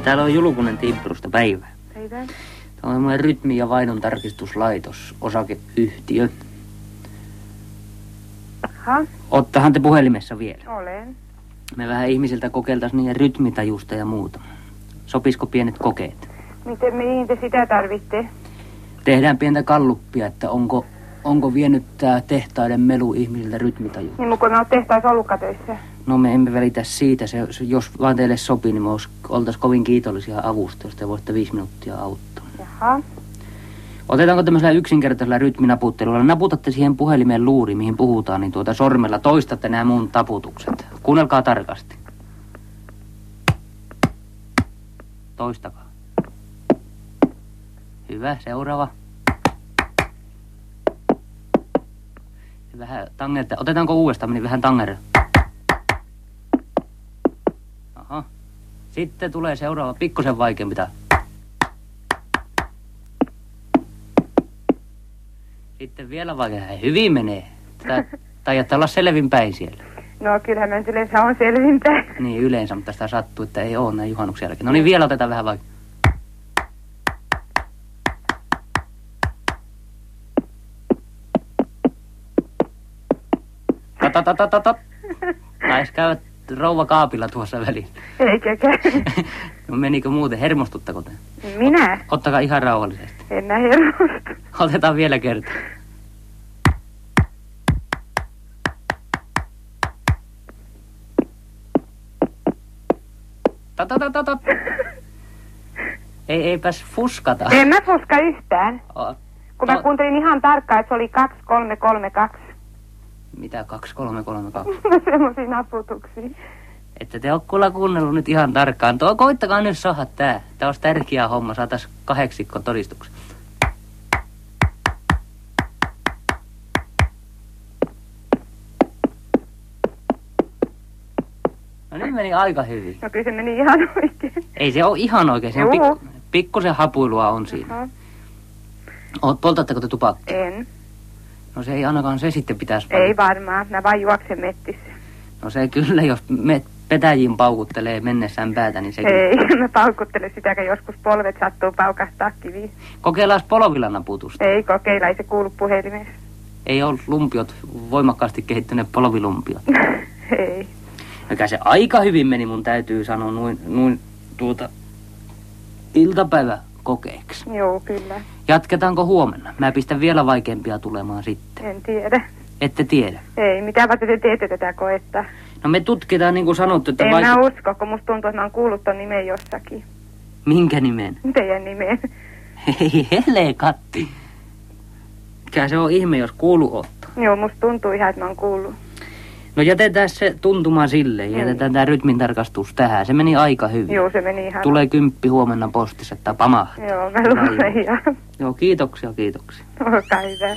Täällä on Julkunen Timppurusta päivä. Päivä. Tämä on rytmi- ja vainon tarkistuslaitos, osakeyhtiö. Aha, Ottahan te puhelimessa vielä. olen. Me vähän ihmisiltä kokeiltaisiin niiden rytmitajusta ja muuta. Sopisiko pienet kokeet? Miten, mihin te sitä tarvitte? Tehdään pientä kalluppia, että onko, onko vienyt tämä tehtaiden melu ihmisiltä rytmitajuun. Niin kun on tehtaissa ollutkaan töissä. No me emme välitä siitä, se, se, jos vaan teille sopii, niin me oltaisiin kovin kiitollisia avusta, jos te voitte viisi minuuttia auttaa. Jaha. Otetaanko tämmöisellä yksinkertaisella rytminaputtelulla? Naputatte siihen puhelimeen luuri, mihin puhutaan, niin tuota sormella toistatte nämä mun taputukset. Kuunnelkaa tarkasti. Toistakaa. Hyvä, seuraava. Vähän tangerte. Otetaanko uudestaan, meni vähän tangere. Aha. Sitten tulee seuraava, pikkusen vaikeampi tää. Sitten vielä vaikeampi. Hyvin menee. Tätä taidatte olla selvinpäin siellä. No kyllähän mä nyt yleensä on selvinpäin. Niin yleensä, mutta sitä sattuu, että ei ole näin juhannuksen jälkeen. No niin, vielä otetaan vähän vaikka. Tatatatatata. Taisi käydä rouva kaapilla tuossa väliin. Eikä käy. No menikö muuten? Hermostuttako te? Minä? Ottakaa ihan rauhallisesti. En mä hermostu. Otetaan vielä kerta. Tatatatat. Ei, eipäs fuskata. En mä fuska yhtään. O, Kun mä kuuntelin ihan tarkkaan, että se oli 2332. Mitä 2332? Semmoisia naputuksia. Että te kyllä kuunnellut nyt ihan tarkkaan. Tuo, koittakaa nyt saada tää. Tää olisi tärkeä homma. Saatais kahdeksikko todistuksen. No nyt meni aika hyvin. No kyllä se meni ihan oikein. Ei se ole ihan oikein. Se on pik- pikkusen hapuilua on siinä. Aha. Oot, poltatteko te tupakkia? En. No se ei ainakaan se sitten pitäisi Ei varmaan. Mä vaan juoksen mettissä. No se kyllä, jos me petäjiin paukuttelee mennessään päätä, niin se Ei, mä paukuttele sitäkään. Joskus polvet sattuu paukahtaa kiviin. Kokeillaan polvilla naputusta. Ei kokeilla, ei se kuulu puhelimessa. Ei ole lumpiot voimakkaasti kehittyneet polvilumpiot. Ei. Mikä se aika hyvin meni, mun täytyy sanoa, noin, noin tuota iltapäivä kokeeksi. Joo, kyllä. Jatketaanko huomenna? Mä pistän vielä vaikeampia tulemaan sitten. En tiedä. Ette tiedä. Ei, mitä varten te teette tätä koetta? No me tutkitaan niin kuin sanottu, että En vaik- mä usko, kun musta tuntuu, että mä oon kuullut ton nimen jossakin. Minkä nimen? Teidän nimen. Hei, helekatti. Mikä se on ihme, jos kuulu. Joo, musta tuntuu ihan, että mä oon kuullut. No jätetään se tuntuma sille. Jätetään tämä rytmin tarkastus tähän. Se meni aika hyvin. Joo, se meni ihan... Tulee kymppi huomenna postissa, että pamahtaa. Joo, mä luulen ihan. Joo, kiitoksia, kiitoksia. Olkaa hyvä.